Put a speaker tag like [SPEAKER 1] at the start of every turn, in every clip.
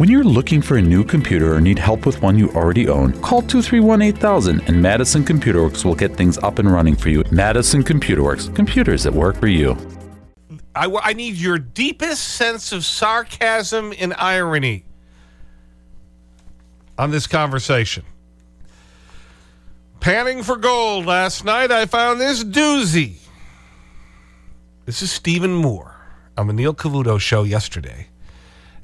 [SPEAKER 1] When you're looking for a new computer or need help with one you already own, call 231 8000 and Madison Computer Works will get things up and running for you. Madison Computer Works, computers that work for you.
[SPEAKER 2] I, I need your deepest sense of sarcasm and irony on this conversation. Panning for gold last night, I found this doozy. This is Stephen Moore on the Neil Cavuto show yesterday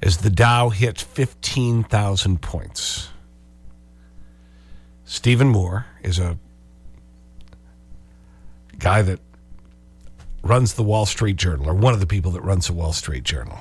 [SPEAKER 2] as the Dow hit 15,000 points. Stephen Moore is a guy that runs the Wall Street Journal, or one of the people that runs the Wall Street Journal.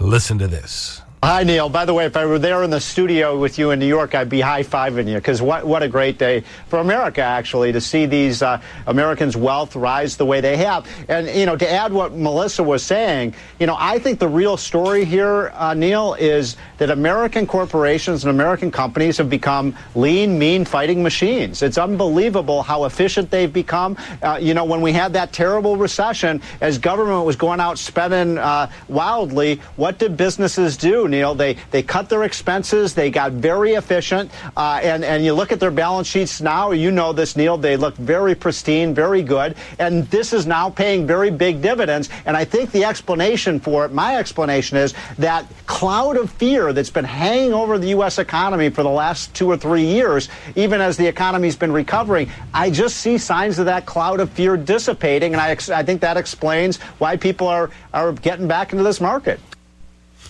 [SPEAKER 2] Listen to this.
[SPEAKER 3] Hi, Neil. By the way, if I were there in the studio with you in New York, I'd be high fiving you because what, what a great day for America, actually, to see these uh, Americans' wealth rise the way they have. And, you know, to add what Melissa was saying, you know, I think the real story here, uh, Neil, is that American corporations and American companies have become lean, mean fighting machines. It's unbelievable how efficient they've become. Uh, you know, when we had that terrible recession, as government was going out spending uh, wildly, what did businesses do? Neil. They they cut their expenses. They got very efficient. Uh, and and you look at their balance sheets now. You know this, Neil. They look very pristine, very good. And this is now paying very big dividends. And I think the explanation for it, my explanation is that cloud of fear that's been hanging over the U.S. economy for the last two or three years, even as the economy's been recovering. I just see signs of that cloud of fear dissipating, and I, I think that explains why people are are getting back into this market.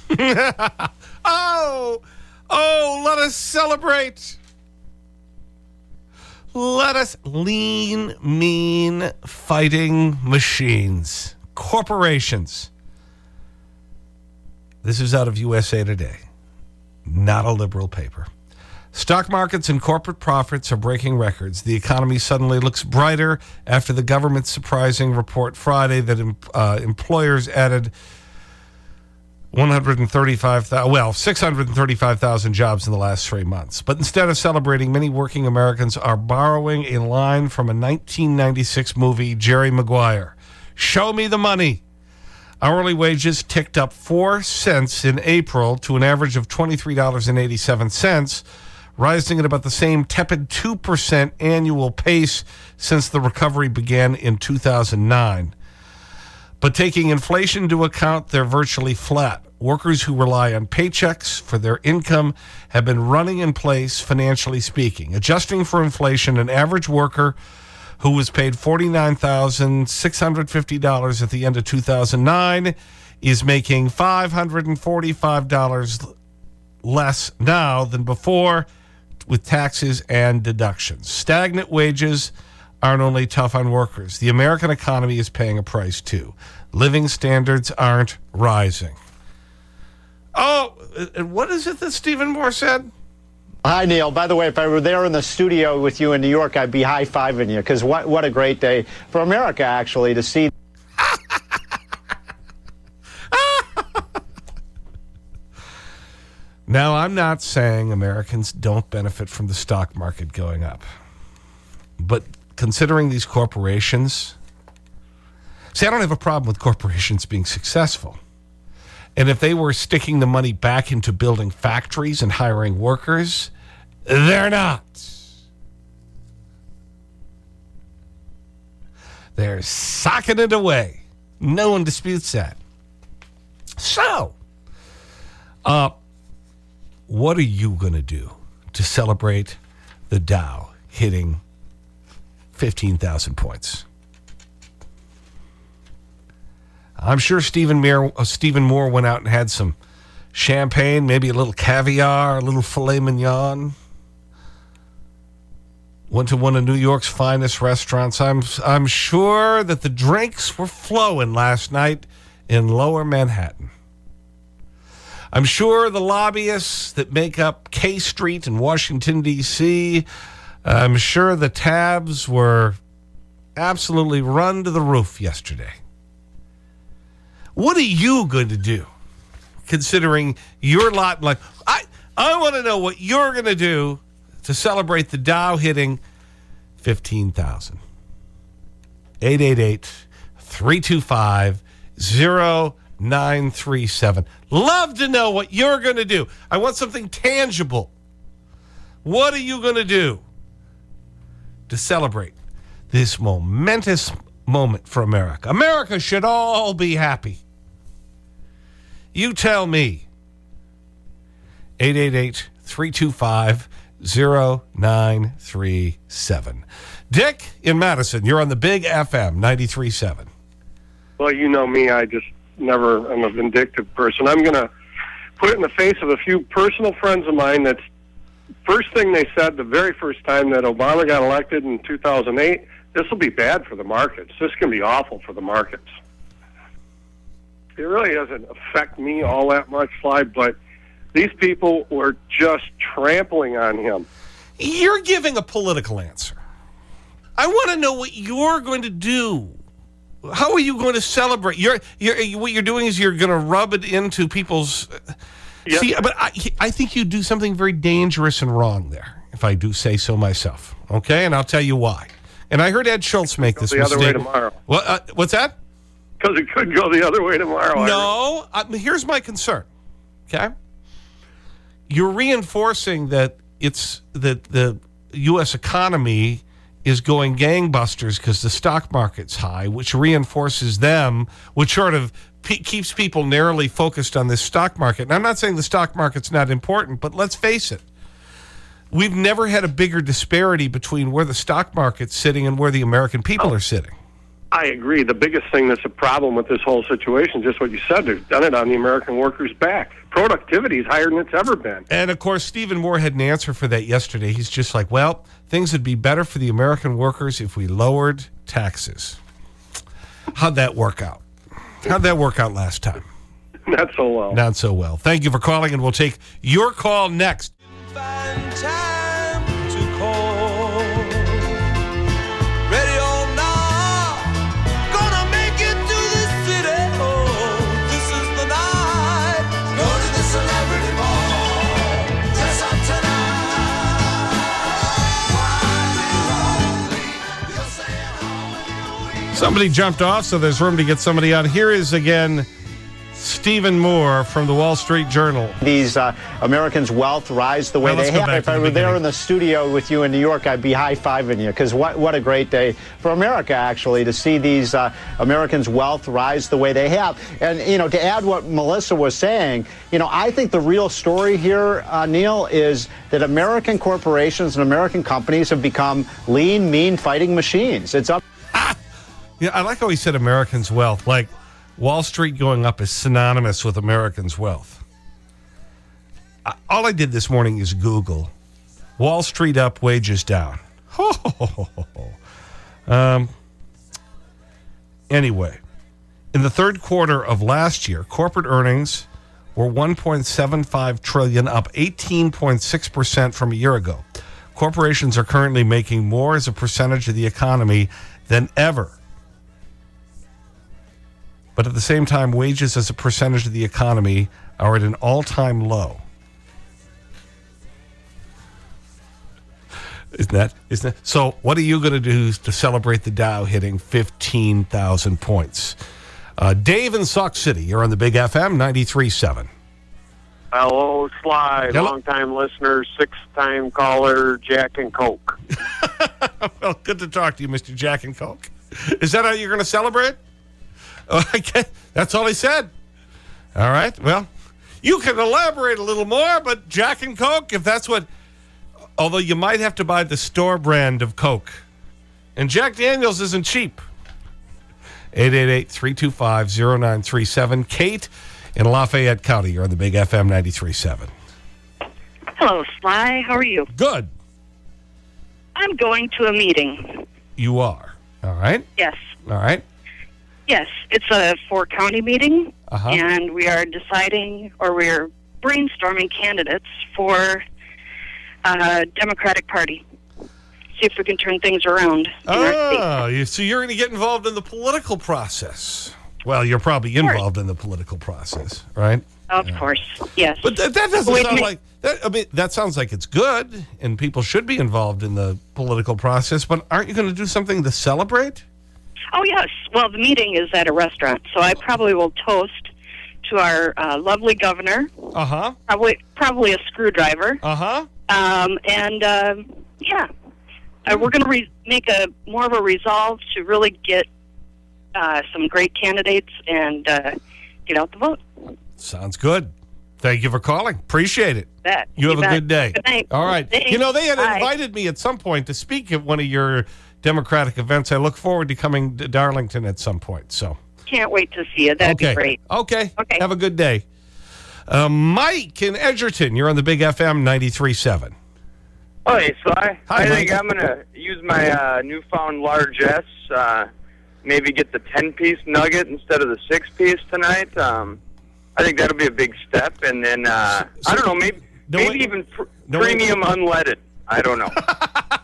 [SPEAKER 2] oh, oh, let us celebrate. Let us lean, mean fighting machines, corporations. This is out of USA Today, not a liberal paper. Stock markets and corporate profits are breaking records. The economy suddenly looks brighter after the government's surprising report Friday that uh, employers added 135,000, well, 635,000 jobs in the last three months. But instead of celebrating, many working Americans are borrowing a line from a 1996 movie, Jerry Maguire. Show me the money. Hourly wages ticked up 4 cents in April to an average of $23.87, rising at about the same tepid 2% annual pace since the recovery began in 2009. But taking inflation into account, they're virtually flat. Workers who rely on paychecks for their income have been running in place, financially speaking. Adjusting for inflation, an average worker who was paid $49,650 at the end of 2009 is making $545 less now than before with taxes and deductions. Stagnant wages aren't only tough on workers. The American economy is paying a price too. Living standards aren't rising. Oh, uh, uh, what is it that Stephen Moore said?
[SPEAKER 3] Hi, Neil. By the way, if I were there in the studio with you in New York, I'd be high fiving you because what, what a great day for America, actually, to see.
[SPEAKER 2] now, I'm not saying Americans don't benefit from the stock market going up. But considering these corporations, see, I don't have a problem with corporations being successful. And if they were sticking the money back into building factories and hiring workers, they're not. They're socking it away. No one disputes that. So, uh, what are you going to do to celebrate the Dow hitting 15,000 points? I'm sure Stephen uh, Stephen Moore went out and had some champagne, maybe a little caviar, a little filet mignon. Went to one of New York's finest restaurants. I'm, I'm sure that the drinks were flowing last night in lower Manhattan. I'm sure the lobbyists that make up K Street in Washington, D.C., I'm sure the tabs were absolutely run to the roof yesterday. What are you going to do considering your lot? Like, I, I want to know what you're going to do to celebrate the Dow hitting 15,000. 888 325 937. Love to know what you're going to do. I want something tangible. What are you going to do to celebrate this momentous moment for America? America should all be happy. You tell me. 888 325 0937. Dick in Madison, you're on the big FM 93.7.
[SPEAKER 4] Well, you know me. I just never am a vindictive person. I'm going to put it in the face of a few personal friends of mine that's first thing they said the very first time that Obama got elected in 2008, this will be bad for the markets. This can be awful for the markets. It really doesn't affect me all that much, Sly, but these people were just trampling on him.
[SPEAKER 2] You're giving a political answer. I want to know what you're going to do. How are you going to celebrate? You're, you're, what you're doing is you're going to rub it into people's.
[SPEAKER 4] Yes.
[SPEAKER 2] See, but I, I think you do something very dangerous and wrong there, if I do say so myself. Okay? And I'll tell you why. And I heard Ed Schultz make this
[SPEAKER 4] the other way
[SPEAKER 2] mistake.
[SPEAKER 4] tomorrow.
[SPEAKER 2] What, uh, what's that?
[SPEAKER 4] Because it could go the other way tomorrow. I
[SPEAKER 2] No, uh, here's my concern. Okay? You're reinforcing that it's that the U.S. economy is going gangbusters because the stock market's high, which reinforces them, which sort of pe keeps people narrowly focused on this stock market. And I'm not saying the stock market's not important, but let's face it. We've never had a bigger disparity between where the stock market's sitting and where the American people are sitting.
[SPEAKER 4] I agree. The biggest thing that's a problem with this whole situation, just what you said, they've done it on the American worker's back. Productivity is higher than it's ever been.
[SPEAKER 2] And of course, Stephen Moore had an answer for that yesterday. He's just like, well, things would be better for the American workers if we lowered taxes. How'd that work out? How'd that work out last time?
[SPEAKER 4] Not so well.
[SPEAKER 2] Not so well. Thank you for calling, and we'll take your call next.
[SPEAKER 5] find
[SPEAKER 2] Somebody jumped off, so there's room to get somebody on. Here is again Stephen Moore from the Wall Street Journal.
[SPEAKER 3] These uh, Americans' wealth rise the way
[SPEAKER 2] Well,
[SPEAKER 3] they have. If I
[SPEAKER 2] the
[SPEAKER 3] were there in the studio with you in New York, I'd be high fiving you because what, what a great day for America, actually, to see these uh, Americans' wealth rise the way they have. And, you know, to add what Melissa was saying, you know, I think the real story here, uh, Neil, is that American corporations and American companies have become lean, mean fighting machines. It's up.
[SPEAKER 2] Yeah, I like how he said Americans' wealth. Like Wall Street going up is synonymous with Americans' wealth. I, all I did this morning is Google Wall Street up, wages down. um, anyway, in the third quarter of last year, corporate earnings were 1.75 trillion, up 18.6% from a year ago. Corporations are currently making more as a percentage of the economy than ever. But at the same time, wages as a percentage of the economy are at an all time low. Isn't that, isn't that? So, what are you going to do to celebrate the Dow hitting 15,000 points? Uh, Dave in Sauk City, you're on the Big FM 93.7.
[SPEAKER 6] Hello, Sly,
[SPEAKER 2] Hello.
[SPEAKER 6] long-time listener, six-time caller, Jack and Coke.
[SPEAKER 2] Well, good to talk to you, Mr. Jack and Coke. Is that how you're going to celebrate? Oh, okay. That's all he said. All right. Well, you can elaborate a little more, but Jack and Coke, if that's what. Although you might have to buy the store brand of Coke. And Jack Daniels isn't cheap. 888 325 0937. Kate in Lafayette County. You're on the Big FM 93.7.
[SPEAKER 7] Hello, Sly. How are you?
[SPEAKER 2] Good.
[SPEAKER 7] I'm going to a meeting.
[SPEAKER 2] You are. All right.
[SPEAKER 7] Yes.
[SPEAKER 2] All right.
[SPEAKER 7] Yes. It's a four county meeting,
[SPEAKER 2] Uh-huh.
[SPEAKER 7] and we are deciding or we're brainstorming candidates for uh, Democratic Party. See if we can turn things around in our state.
[SPEAKER 2] Oh, you, so you're going to get involved in the political process. Well, you're probably involved in the political process, right?
[SPEAKER 7] Of course. Yes.
[SPEAKER 2] But that, that doesn't
[SPEAKER 7] Wait
[SPEAKER 2] sound like that. I mean, that sounds like it's good, and people should be involved in the political process. But aren't you going to do something to celebrate?
[SPEAKER 7] Oh, yes. Well, the meeting is at a restaurant, so I probably will toast to our uh, lovely governor,
[SPEAKER 2] Uh huh.
[SPEAKER 7] probably probably a screwdriver,
[SPEAKER 2] Uh huh.
[SPEAKER 7] um, and uh, yeah, uh, we're going to make a more of a resolve to really get uh, some great candidates and uh, get out the vote.
[SPEAKER 2] Sounds good. Thank you for calling. Appreciate it.
[SPEAKER 7] That
[SPEAKER 2] You have a good day.
[SPEAKER 7] Good night.
[SPEAKER 2] All right.
[SPEAKER 7] Thanks.
[SPEAKER 2] You know, they had
[SPEAKER 7] Bye.
[SPEAKER 2] invited me at some point to speak at one of your Democratic events. I look forward to coming to Darlington at some point. So,
[SPEAKER 7] Can't wait to see you. That'd
[SPEAKER 2] okay.
[SPEAKER 7] be great.
[SPEAKER 2] Okay.
[SPEAKER 7] Okay.
[SPEAKER 2] Have a good day. Uh, Mike in Edgerton, you're on the Big FM 93.7.
[SPEAKER 6] Oh, hey, Sly.
[SPEAKER 2] Hi,
[SPEAKER 6] I think I'm going to use my uh, newfound large S, uh, maybe get the 10 piece nugget instead of the 6 piece tonight. Um, I think that'll be a big step. And then, uh, I don't know, maybe,
[SPEAKER 2] No,
[SPEAKER 6] maybe
[SPEAKER 2] wait.
[SPEAKER 6] even pr-
[SPEAKER 2] No, wait.
[SPEAKER 6] premium unleaded. I don't know.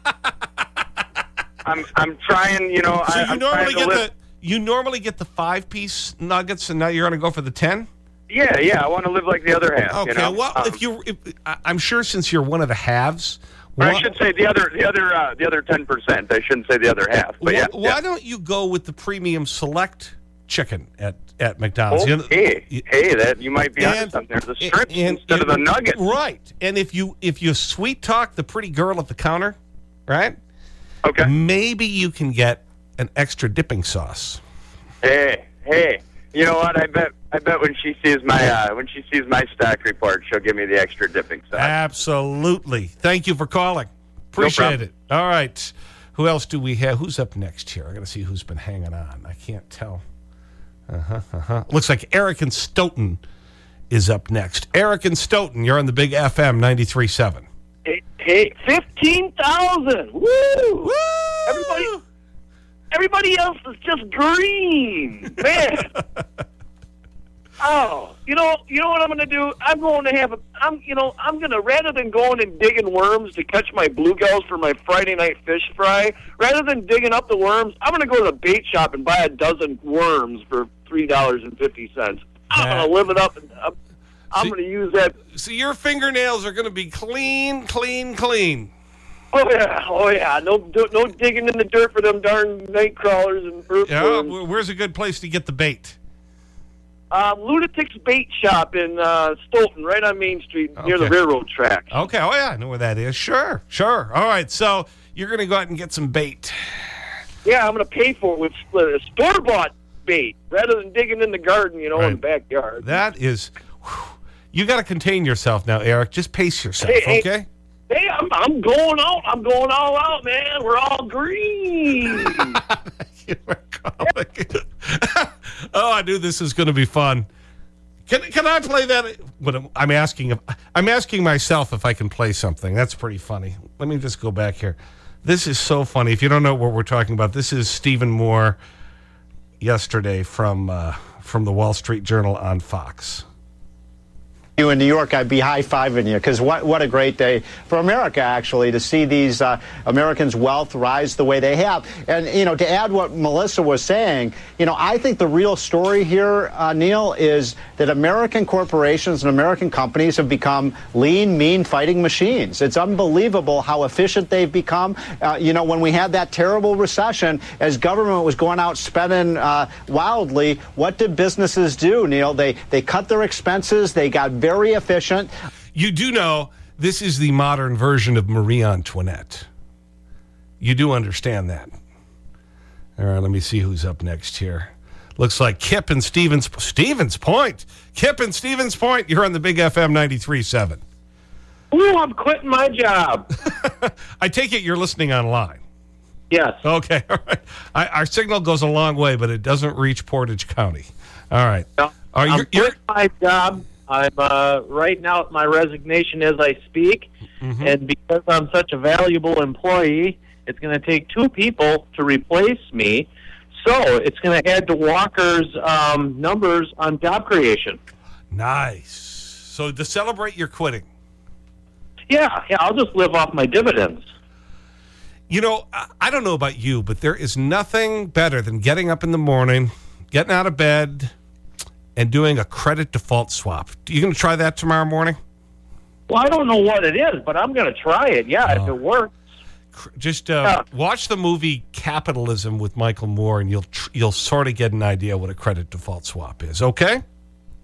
[SPEAKER 6] I'm, I'm trying, you know,
[SPEAKER 2] So
[SPEAKER 6] I,
[SPEAKER 2] you
[SPEAKER 6] I'm
[SPEAKER 2] normally get
[SPEAKER 6] live.
[SPEAKER 2] the you normally get the five piece nuggets, and now you're going to go for the ten.
[SPEAKER 6] Yeah, yeah, I want to live like the other half.
[SPEAKER 2] Okay.
[SPEAKER 6] you know?
[SPEAKER 2] Well,
[SPEAKER 6] Um,
[SPEAKER 2] if you, if, I'm sure since you're one of the halves,
[SPEAKER 6] or I should say the other, the other, uh, the other ten percent. I shouldn't say the other half, but
[SPEAKER 2] why,
[SPEAKER 6] yeah.
[SPEAKER 2] why
[SPEAKER 6] yeah.
[SPEAKER 2] don't you go with the premium select chicken at at McDonald's? You know-
[SPEAKER 6] Okay, hey, that you might be on something. There's the
[SPEAKER 2] and-
[SPEAKER 6] strips
[SPEAKER 2] and-
[SPEAKER 6] instead of the nuggets.
[SPEAKER 2] Right. And if you if you sweet talk the pretty girl at the counter, right?
[SPEAKER 6] Okay.
[SPEAKER 2] Maybe you can get an extra dipping sauce.
[SPEAKER 6] Hey, hey, you know what? I bet, I bet when she sees my, uh, when she sees my stock report, she'll give me the extra dipping sauce.
[SPEAKER 2] Absolutely. Thank you for calling. Appreciate
[SPEAKER 6] problem.
[SPEAKER 2] it. All right. Who else do we have? Who's up next here? I got to see who's been hanging on. I can't tell. Uh huh. Uh huh. Looks like Eric and Stoughton is up next. Eric and Stoughton, you're on the Big FM 93.7.
[SPEAKER 8] Fifteen thousand! Woo! Everybody, everybody else is just green, man. oh, you know, you know what I'm going to do? I'm going to have a, I'm, you know, I'm going to rather than going and digging worms to catch my bluegills for my Friday night fish fry, rather than digging up the worms, I'm going to go to the bait shop and buy a dozen worms for three dollars and fifty cents. I'm going to live it up. And, I'm, I'm going to use that
[SPEAKER 2] So your fingernails are going to be clean, clean, clean.
[SPEAKER 8] Oh yeah, oh yeah. No, no digging in the dirt for them darn night crawlers and
[SPEAKER 2] Yeah.
[SPEAKER 8] earthworms.
[SPEAKER 2] wh- Where's a good place to get the bait?
[SPEAKER 8] Uh, Lunatic's Bait Shop in uh, Stoughton, right on Main Street near the railroad tracks.
[SPEAKER 2] Okay. Oh, yeah. I know where that is. Sure. Sure. All right. So you're going to go out and get some bait.
[SPEAKER 8] Yeah, I'm going to pay for it with uh, store bought bait rather than digging in the garden, you know, in the backyard.
[SPEAKER 2] That is, whew. You got to contain yourself now, Eric. Just pace yourself,
[SPEAKER 8] Hey, hey.
[SPEAKER 2] okay?
[SPEAKER 8] Hey, I'm, I'm going out. I'm going all out, man. We're all green.
[SPEAKER 2] You were calling. oh, I knew this was going to be fun. Can, can I play that? What I'm asking, if, I'm asking myself if I can play something. That's pretty funny. Let me just go back here. This is so funny. If you don't know what we're talking about, this is Stephen Moore yesterday from, uh, from the Wall Street Journal on Fox.
[SPEAKER 3] You in New York, I'd be high fiving you because what, what a great day for America, actually, to see these uh, Americans' wealth rise the way they have. And, you know, to add what Melissa was saying, you know, I think the real story here, uh, Neil, is that American corporations and American companies have become lean, mean fighting machines. It's unbelievable how efficient they've become. Uh, you know, when we had that terrible recession, as government was going out spending uh, wildly, what did businesses do, Neil? They, they cut their expenses, they got very efficient.
[SPEAKER 2] You do know this is the modern version of Marie Antoinette. You do understand that. All right, let me see who's up next here. Looks like Kip and Stevens, Stevens Point. Kip and Stevens Point, you're on the Big FM 93.7.
[SPEAKER 8] Ooh, I'm quitting my job.
[SPEAKER 2] I take it you're listening online.
[SPEAKER 8] Yes.
[SPEAKER 2] Okay, all right. I, our signal goes a long way, but it doesn't reach Portage County. All right. Are
[SPEAKER 8] I'm
[SPEAKER 2] you, you're,
[SPEAKER 8] quitting my job. I'm uh, writing out my resignation as I speak,
[SPEAKER 2] Mm-hmm.
[SPEAKER 8] and because I'm such a valuable employee, it's going to take two people to replace me. So it's going to add to Walker's um, numbers on job creation.
[SPEAKER 2] nice. So to celebrate your quitting,
[SPEAKER 8] Yeah, yeah. I'll just live off my dividends.
[SPEAKER 2] You know, I, I don't know about you, but there is nothing better than getting up in the morning, getting out of bed, and doing a credit default swap. You going to try that tomorrow morning?
[SPEAKER 8] Well, I don't know what it is, but I'm going to try it. Yeah,
[SPEAKER 2] Oh.
[SPEAKER 8] if it works.
[SPEAKER 2] Just uh, watch the movie Capitalism with Michael Moore, and you'll, you'll sort of get an idea what a credit default swap is, okay?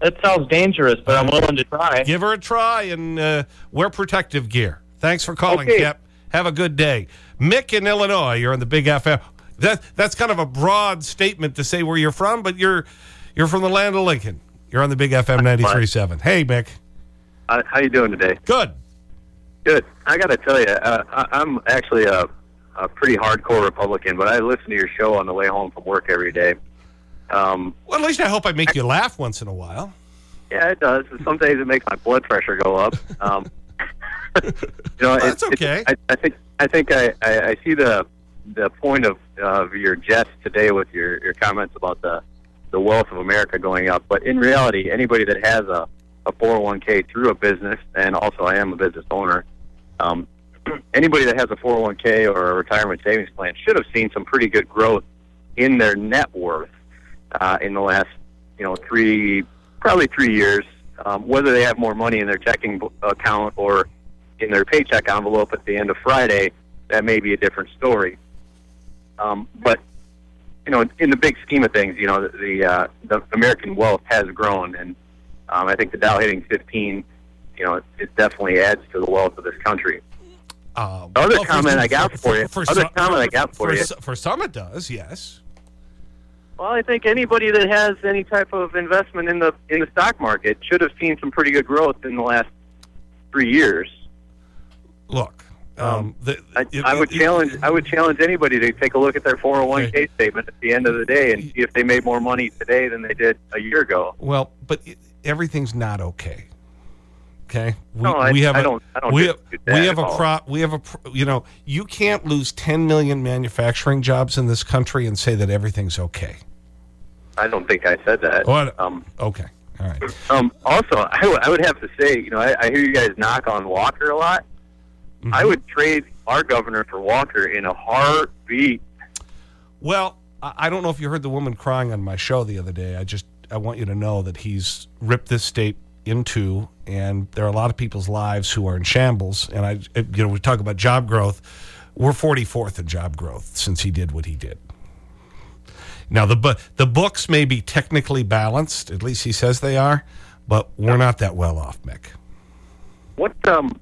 [SPEAKER 9] That sounds dangerous, but I'm willing to try.
[SPEAKER 2] Give her a try and uh, wear protective gear. Thanks for calling,
[SPEAKER 9] Okay.
[SPEAKER 2] Have a good day. Mick in Illinois, you're on the Big FM. That, that's kind of a broad statement to say where you're from, but you're, you're from the land of Lincoln. You're on the Big FM 93.7. Hey, Mick.
[SPEAKER 10] Uh, how you doing today?
[SPEAKER 2] Good.
[SPEAKER 10] Good. I got to tell you, uh, I, I'm actually a, a pretty hardcore Republican, but I listen to your show on the way home from work every day. Um,
[SPEAKER 2] Well, at least I hope I make you laugh once in a while.
[SPEAKER 10] yeah, it does. Some days it makes my blood pressure go up. Um, you know, it-
[SPEAKER 2] That's
[SPEAKER 10] it-
[SPEAKER 2] okay.
[SPEAKER 10] I, I think I think I, I, I see the the point of of your jest today with your, your comments about the the wealth of America going up. But in reality, anybody that has a a 401k through a business, and also I am a business owner. Um, anybody that has a 401k or a retirement savings plan should have seen some pretty good growth in their net worth uh, in the last, you know, three, probably three years. Um, whether they have more money in their checking account or in their paycheck envelope at the end of Friday, that may be a different story. Um, but you know, in the big scheme of things, you know, the the, uh, the American wealth has grown, and um, I think the Dow hitting 15, you know, it, it definitely adds to the wealth of this country.
[SPEAKER 2] Uh,
[SPEAKER 10] other
[SPEAKER 2] well,
[SPEAKER 10] comment I got for you- other
[SPEAKER 2] some-
[SPEAKER 10] comment I got for you-
[SPEAKER 2] For some it does, yes.
[SPEAKER 10] Well, I think anybody that has any type of investment in the in the stock market should have seen some pretty good growth in the last three years.
[SPEAKER 2] Look, um, the,
[SPEAKER 10] I,
[SPEAKER 2] it-
[SPEAKER 10] I would
[SPEAKER 2] it-
[SPEAKER 10] challenge I would challenge anybody to take a look at their 401k statement at the end of the day and see if they made more money today than they did a year ago.
[SPEAKER 2] Well, but it, everything's not okay. Okay, we,
[SPEAKER 10] No, I-
[SPEAKER 2] we have
[SPEAKER 10] I
[SPEAKER 2] a-
[SPEAKER 10] don't- I don't
[SPEAKER 2] we have, we have a
[SPEAKER 10] all.
[SPEAKER 2] pro, we have a you know you can't lose 10 million manufacturing jobs in this country and say that everything's okay.
[SPEAKER 10] I don't think I said that.
[SPEAKER 2] What?
[SPEAKER 10] Um,
[SPEAKER 2] okay, all right.
[SPEAKER 10] Um, also, I would- I would have to say, you know, I, I hear you guys knock on Walker a lot.
[SPEAKER 2] Mm-hmm.
[SPEAKER 10] I would trade our governor for Walker in a heartbeat.
[SPEAKER 2] Well, I I don't know if you heard the woman crying on my show the other day. I just I want you to know that he's ripped this state in two, and there are a lot of people's lives who are in shambles. And I, you know, we talk about job growth. We're 44th in job growth since he did what he did. Now the bu the books may be technically balanced, at least he says they are, but we're not that well off, Mick.
[SPEAKER 10] What um,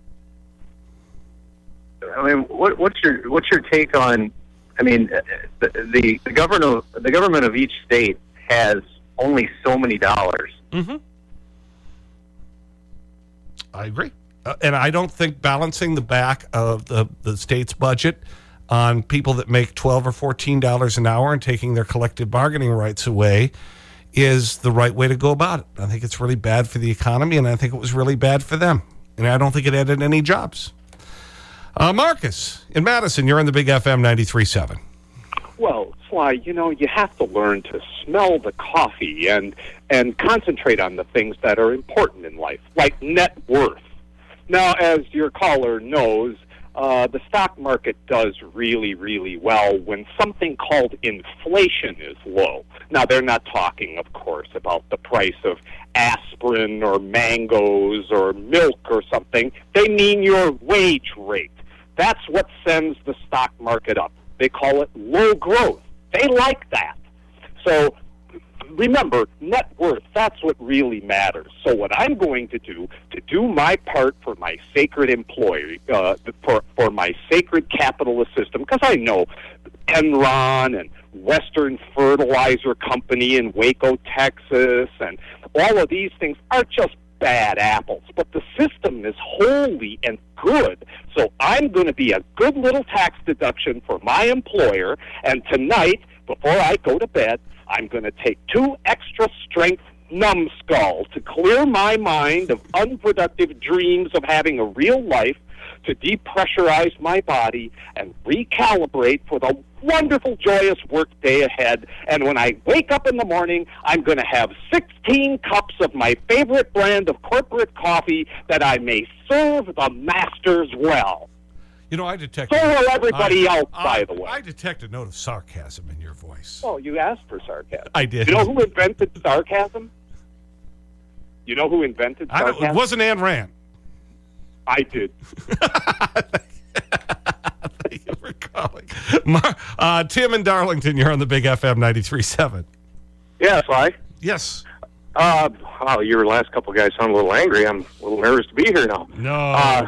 [SPEAKER 10] I mean, what, what's your what's your take on? I mean, uh, the, the the government of, the government of each state has only so many dollars.
[SPEAKER 2] Mm-hmm. I agree. Uh, and I don't think balancing the back of the, the state's budget on people that make 12 or $14 an hour and taking their collective bargaining rights away is the right way to go about it. I think it's really bad for the economy, and I think it was really bad for them. And I don't think it added any jobs. Uh, Marcus in Madison, you're on the Big FM 93.7.
[SPEAKER 11] Well, Sly, you know, you have to learn to smell the coffee and and concentrate on the things that are important in life, like net worth. Now, as your caller knows, uh, the stock market does really, really well when something called inflation is low. Now, they're not talking, of course, about the price of aspirin or mangoes or milk or something. They mean your wage rate. That's what sends the stock market up. They call it low growth. They like that. So remember, net worth, that's what really matters. So what I'm going to do to do my part for my sacred employee, uh, for, for my sacred capitalist system, because I know Enron and Western Fertilizer Company in Waco, Texas, and all of these things are just bad apples. But the system is holy and good. So I'm going to be a good little tax deduction for my employer. And tonight, before I go to bed, I'm going to take two extra strength numbskull to clear my mind of unproductive dreams of having a real life to depressurize my body and recalibrate for the wonderful, joyous work day ahead. And when I wake up in the morning, I'm going to have 16 cups of my favorite brand of corporate coffee that I may serve the masters well.
[SPEAKER 2] You know, I detect.
[SPEAKER 11] So will everybody
[SPEAKER 2] I-
[SPEAKER 11] else, by
[SPEAKER 2] I-
[SPEAKER 11] the way.
[SPEAKER 2] I detect a note of sarcasm in your voice.
[SPEAKER 11] Oh, you asked for sarcasm.
[SPEAKER 2] I did.
[SPEAKER 11] You know who invented sarcasm? You know who invented
[SPEAKER 2] I
[SPEAKER 11] sarcasm?
[SPEAKER 2] it wasn't Ayn Rand.
[SPEAKER 11] I did.
[SPEAKER 2] Thank you for calling. Mar uh, Tim in Darlington, you're on the Big FM 93.7.
[SPEAKER 10] Yes, Sly.
[SPEAKER 2] Yes.
[SPEAKER 4] Uh, wow, your last couple guys sound a little angry. I'm a little nervous to be here now.
[SPEAKER 2] No.
[SPEAKER 4] Uh,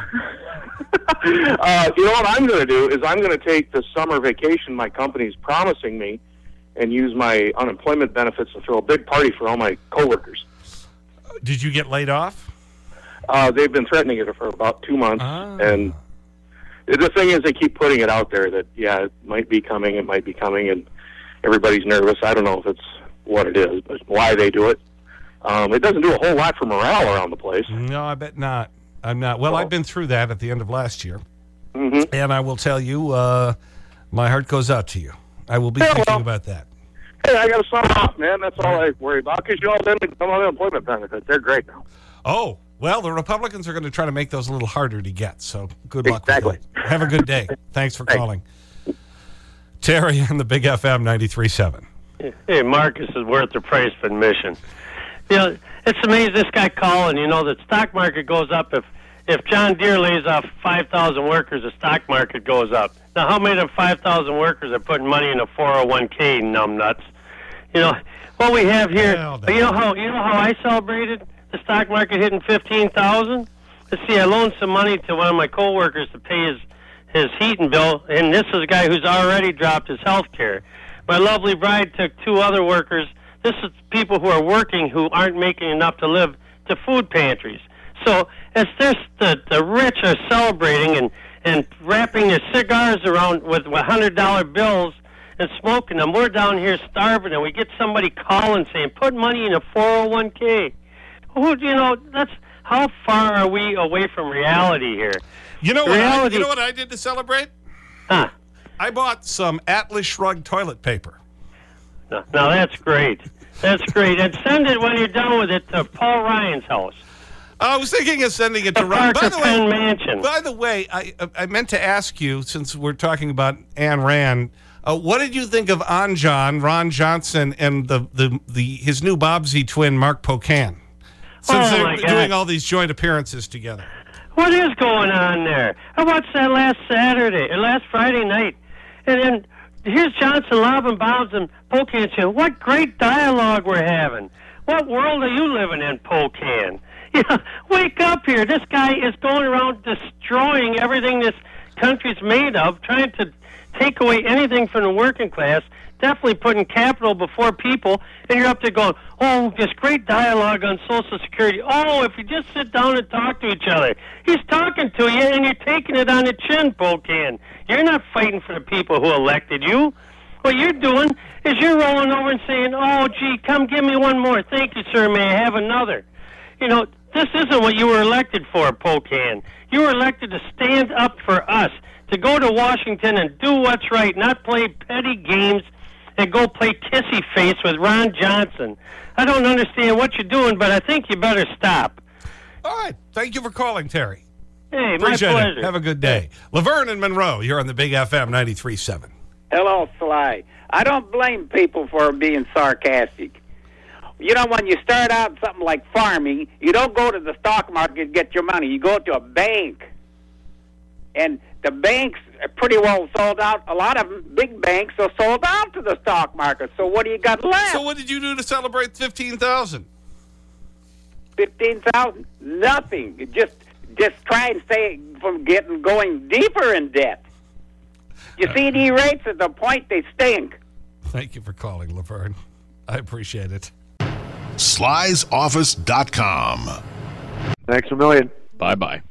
[SPEAKER 4] uh, you know what I'm going to do is I'm going to take the summer vacation my company's promising me and use my unemployment benefits to throw a big party for all my coworkers.
[SPEAKER 2] Did you get laid off?
[SPEAKER 4] Uh, they've been threatening it for about two months,
[SPEAKER 2] Ah.
[SPEAKER 4] and the thing is, they keep putting it out there that yeah, it might be coming, it might be coming, and everybody's nervous. I don't know if it's what it is, but why they do it. Um, it doesn't do a whole lot for morale around the place.
[SPEAKER 2] No, I bet not. I'm not. Well, I've been through that at the end of last year.
[SPEAKER 4] Mm-hmm.
[SPEAKER 2] And I will tell you, uh, my heart goes out to you. I will be thinking about that.
[SPEAKER 4] Hey, I got to sum up, man. That's all I worry about. Because you all then become unemployment benefits. They're great now.
[SPEAKER 2] Oh, well, the Republicans are going to try to make those a little harder to get. So good luck
[SPEAKER 4] Exactly.
[SPEAKER 2] with that. Have a good day. Thanks for calling. Terry on the Big FM 93.7.
[SPEAKER 12] Hey, Marcus is worth the price of admission. You know, it's amazing this guy calling. You know, the stock market goes up if if John Deere lays off five thousand workers, the stock market goes up. Now, how many of the five thousand workers are putting money in a four hundred one k? Numbnuts. You know what we have here. You know how you know how I celebrated the stock market hitting fifteen thousand. Let's see, I loaned some money to one of my coworkers to pay his his heating bill, and this is a guy who's already dropped his health care. My lovely bride took two other workers. This is people who are working who aren't making enough to live to food pantries. So as this the the rich are celebrating and and wrapping their cigars around with hundred dollar bills and smoking them, we're down here starving, and we get somebody calling saying put money in a four hundred one k. Who you know that's how far are we away from reality here?
[SPEAKER 2] You know what? I, you know what I did to celebrate?
[SPEAKER 12] Huh.
[SPEAKER 2] I bought some Atlas Shrug toilet paper.
[SPEAKER 12] No, no, that's great. That's great. And send it when you're done with it to Paul Ryan's house.
[SPEAKER 2] I was thinking of sending it to Ron. By the
[SPEAKER 12] Penn
[SPEAKER 2] way,
[SPEAKER 12] Mansion.
[SPEAKER 2] by the way, I I meant to ask you since we're talking about Ayn Rand. Uh, what did you think of Anjan, Ron Johnson, and the, the, the his new Bobbsey twin, Mark Pocan? Since
[SPEAKER 12] Oh,
[SPEAKER 2] they're doing all these joint appearances together.
[SPEAKER 12] What is going on there? I watched that last Saturday, or last Friday night. And then here's Johnson lobbing bombs and Pocan saying, What great dialogue we're having. What world are you living in, Pocan? Yeah, wake up here. This guy is going around destroying everything this country's made of, trying to take away anything from the working class, definitely putting capital before people, and you're up there going, oh, this great dialogue on Social Security. Oh, if you just sit down and talk to each other. He's talking to you, and you're taking it on the chin, Pocan. You're not fighting for the people who elected you. What you're doing is you're rolling over and saying, oh, gee, come give me one more. Thank you, sir. May I have another? You know, this isn't what you were elected for, Pocan. You were elected to stand up for us, to go to Washington and do what's right, not play petty games and go play kissy face with Ron Johnson. I don't understand what you're doing, but I think you better stop.
[SPEAKER 2] All right. Thank you for calling, Terry.
[SPEAKER 12] Hey, my
[SPEAKER 2] Appreciate
[SPEAKER 12] pleasure.
[SPEAKER 2] it. Have a good day. Laverne and Monroe, you're on the Big FM 93.7.
[SPEAKER 13] Hello, Sly. I don't blame people for being sarcastic. You know, when you start out something like farming, you don't go to the stock market to get your money. You go to a bank. And the banks are pretty well sold out. A lot of them, big banks, are sold out to the stock market. So what do you got left?
[SPEAKER 2] So what did you do to celebrate 15000
[SPEAKER 13] Fifteen thousand? Nothing. Just just try and stay from getting going deeper in debt. Your CD uh, rates at the point they stink.
[SPEAKER 2] Thank you for calling, Laverne. I appreciate it.
[SPEAKER 14] Sly'sOffice.com.
[SPEAKER 15] Thanks a million.
[SPEAKER 16] Bye bye.